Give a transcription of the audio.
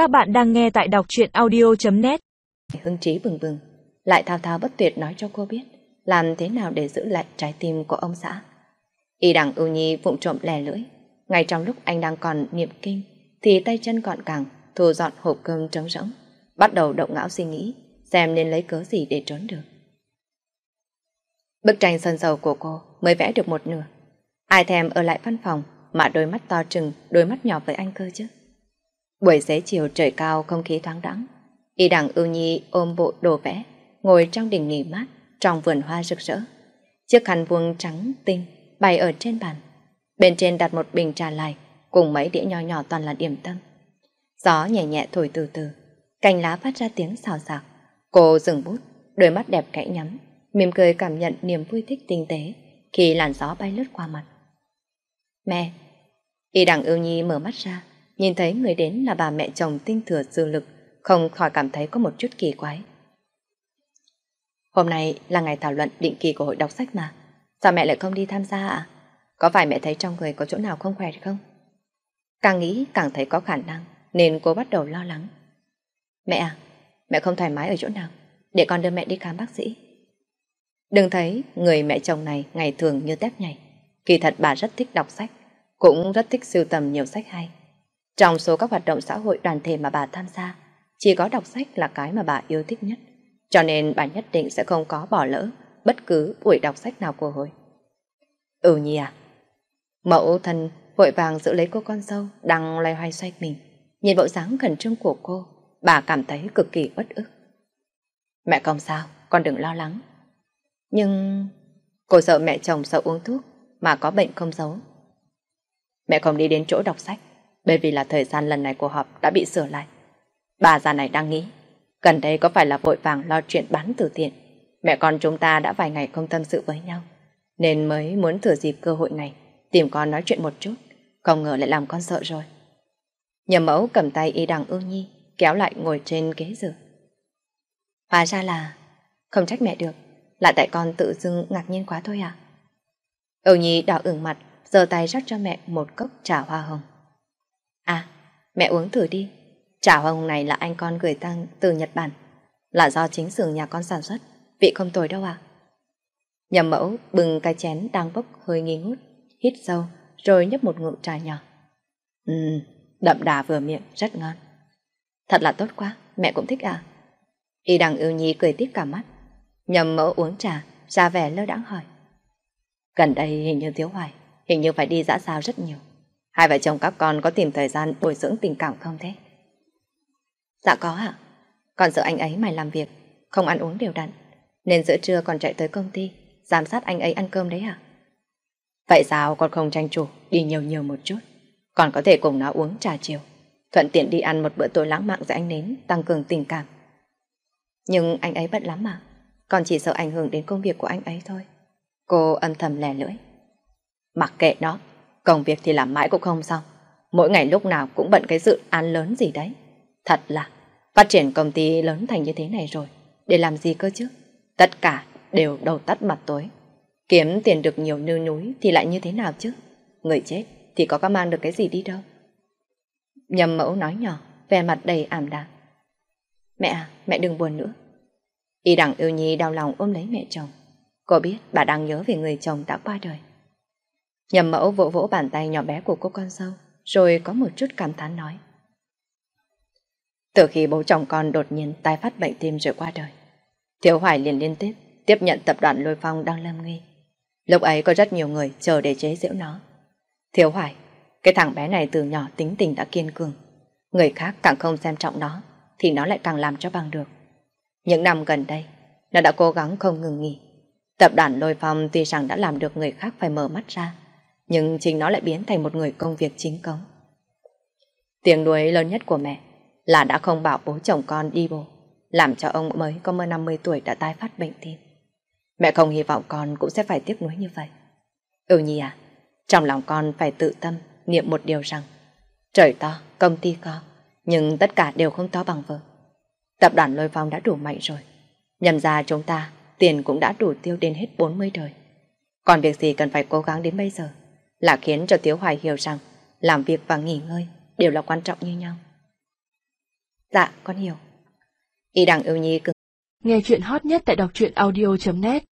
Các bạn đang nghe tại đọc truyện audio.net Hưng trí bừng bừng, lại thao thao bất tuyệt nói cho cô biết làm thế nào để giữ lại trái tim của ông xã. Y đằng ưu nhi vụng trộm lè lưỡi, ngay trong lúc anh đang còn niệm kinh, thì tay chân gọn càng thu dọn hộp cơm trống rỗng, bắt đầu động não suy nghĩ, xem nên lấy cớ gì để trốn được. Bức tranh sơn dầu của cô mới vẽ được một nửa. Ai thèm ở lại văn phòng mà đôi mắt to trừng, đôi mắt nhỏ với anh cơ chứ. Buổi xế chiều trời cao không khí thoáng đắng. Y đằng ưu nhi ôm bộ đồ vẽ, ngồi trong đình nghỉ mát, trong vườn hoa rực rỡ. Chiếc khăn vuông trắng tinh bày ở trên bàn. Bên trên đặt một bình trà lại, cùng mấy đĩa nho nhỏ toàn là điểm tâm. Gió nhẹ nhẹ thổi từ từ, cành lá phát ra tiếng xào xạc. Cô dừng bút, đôi mắt đẹp kẽ nhắm, mỉm cười cảm nhận niềm vui thích tinh tế khi làn gió bay lướt qua mặt. Mẹ! Y đằng ưu nhi mở mắt ra, nhìn thấy người đến là bà mẹ chồng tinh thừa dư lực, không khỏi cảm thấy có một chút kỳ quái. Hôm nay là ngày thảo luận định kỳ của hội đọc sách mà. Sao mẹ lại không đi tham gia ạ? À? Có phải mẹ thấy trong người có chỗ nào không khỏe không? Càng nghĩ càng thấy có khả năng, nên cô bắt đầu lo lắng. Mẹ à, mẹ không thoải mái ở chỗ nào, để con đưa mẹ đi khám bác sĩ. Đừng thấy người mẹ chồng này ngày thường như tép nhảy. Kỳ thật bà rất thích đọc sách, cũng rất thích sưu tầm nhiều sách hay. Trong số các hoạt động xã hội đoàn thể mà bà tham gia, chỉ có đọc sách là cái mà bà yêu thích nhất. Cho nên bà nhất định sẽ không có bỏ lỡ bất cứ buổi đọc sách nào của hội. Ừ nhỉ à? Mẫu thân vội vàng giữ lấy cô con dâu đang loay hoay xoay mình. Nhìn bộ dáng khẩn trương của cô, bà cảm thấy cực kỳ bất ức. Mẹ không sao, con đừng lo lắng. Nhưng cô sợ mẹ chồng sợ uống thuốc mà có bệnh không giấu. Mẹ không đi đến chỗ đọc sách bởi vì là thời gian lần này của họp đã bị sửa lại. Bà già này đang nghĩ gần đây có phải là vội vàng lo chuyện bán từ thiện. Mẹ con chúng ta đã vài ngày không tâm sự với nhau nên mới muốn thừa dịp cơ hội này tìm con nói chuyện một chút không ngờ lại làm con sợ rồi. Nhầm mẫu cầm tay y đằng ưu nhi kéo lại ngồi trên ghế giường. Hóa ra là không trách mẹ được là tại con tự dưng ngạc nhiên quá thôi à? Âu Nhi đỏ ửng mặt, giơ tay rót cho mẹ một cốc trà hoa hồng. Mẹ uống thử đi. Trà hoa hồng này là anh con gửi tăng từ Nhật Bản. Là do chính xưởng nhà con sản xuất, vị không tồi đâu à? Nhầm mẫu bừng cái chén đang bốc hơi nghi ngút, hít sâu, rồi nhấp một ngụm trà nhỏ. Ừm, đậm đà vừa miệng, rất ngon. Thật là tốt quá, mẹ cũng thích à? Y đằng ưu nhi cười tít cả mắt. Nhầm mẫu uống trà, ra vẻ lơ đãng hỏi. Gần đây hình như thiếu hoài, hình như phải đi dã sao rất nhiều. Hai vợ chồng các con có tìm thời gian bồi dưỡng tình cảm không thế? Dạ có ạ. Còn sợ anh ấy mày làm việc, không ăn uống đều đặn. Nên giữa trưa còn chạy tới công ty, giám sát anh ấy ăn cơm đấy à? Vậy sao con không tranh chủ, đi nhiều nhiều một chút? Còn có thể cùng nó uống trà chiều. Thuận tiện đi ăn một bữa tối lãng mạn với anh nến, tăng cường tình cảm. Nhưng anh ấy bận lắm mà, còn chỉ sợ ảnh hưởng đến công việc của anh ấy thôi. Cô âm thầm lè lưỡi. Mặc kệ nó, công việc thì làm mãi cũng không xong. Mỗi ngày lúc nào cũng bận cái dự án lớn gì đấy. Thật là, phát triển công ty lớn thành như thế này rồi, để làm gì cơ chứ? Tất cả đều đầu tắt mặt tối. Kiếm tiền được nhiều như núi thì lại như thế nào chứ? Người chết thì có có mang được cái gì đi đâu. Nhầm mẫu nói nhỏ, vẻ mặt đầy ảm đạm. Mẹ à, mẹ đừng buồn nữa. Y đẳng yêu nhi đau lòng ôm lấy mẹ chồng. Cô biết bà đang nhớ về người chồng đã qua đời. Nhầm mẫu vỗ vỗ bàn tay nhỏ bé của cô con dâu, rồi có một chút cảm thán nói. Từ khi bố chồng con đột nhiên tái phát bệnh tim rồi qua đời, Thiếu Hoài liền liên tiếp tiếp nhận tập đoàn Lôi Phong đang lâm nguy. Lúc ấy có rất nhiều người chờ để chế giễu nó. Thiếu Hoài, cái thằng bé này từ nhỏ tính tình đã kiên cường. Người khác càng không xem trọng nó, thì nó lại càng làm cho bằng được. Những năm gần đây, nó đã cố gắng không ngừng nghỉ. Tập đoàn Lôi Phong tuy rằng đã làm được người khác phải mở mắt ra, nhưng chính nó lại biến thành một người công việc chính cống. Tiếng đuối lớn nhất của mẹ là đã không bảo bố chồng con đi bộ, làm cho ông mới có mới 50 tuổi đã tái phát bệnh tim. Mẹ không hy vọng con cũng sẽ phải tiếc nuối như vậy. Ừ nhi à, trong lòng con phải tự tâm niệm một điều rằng trời to, công ty có, nhưng tất cả đều không to bằng vợ. Tập đoàn Lôi Phong đã đủ mạnh rồi. Nhầm ra chúng ta, tiền cũng đã đủ tiêu đến hết 40 đời. Còn việc gì cần phải cố gắng đến bây giờ là khiến cho Tiếu Hoài hiểu rằng làm việc và nghỉ ngơi đều là quan trọng như nhau. Dạ, con hiểu. Y đằng yêu nhi cưng. Nghe chuyện hot nhất tại đọc truyện audio.net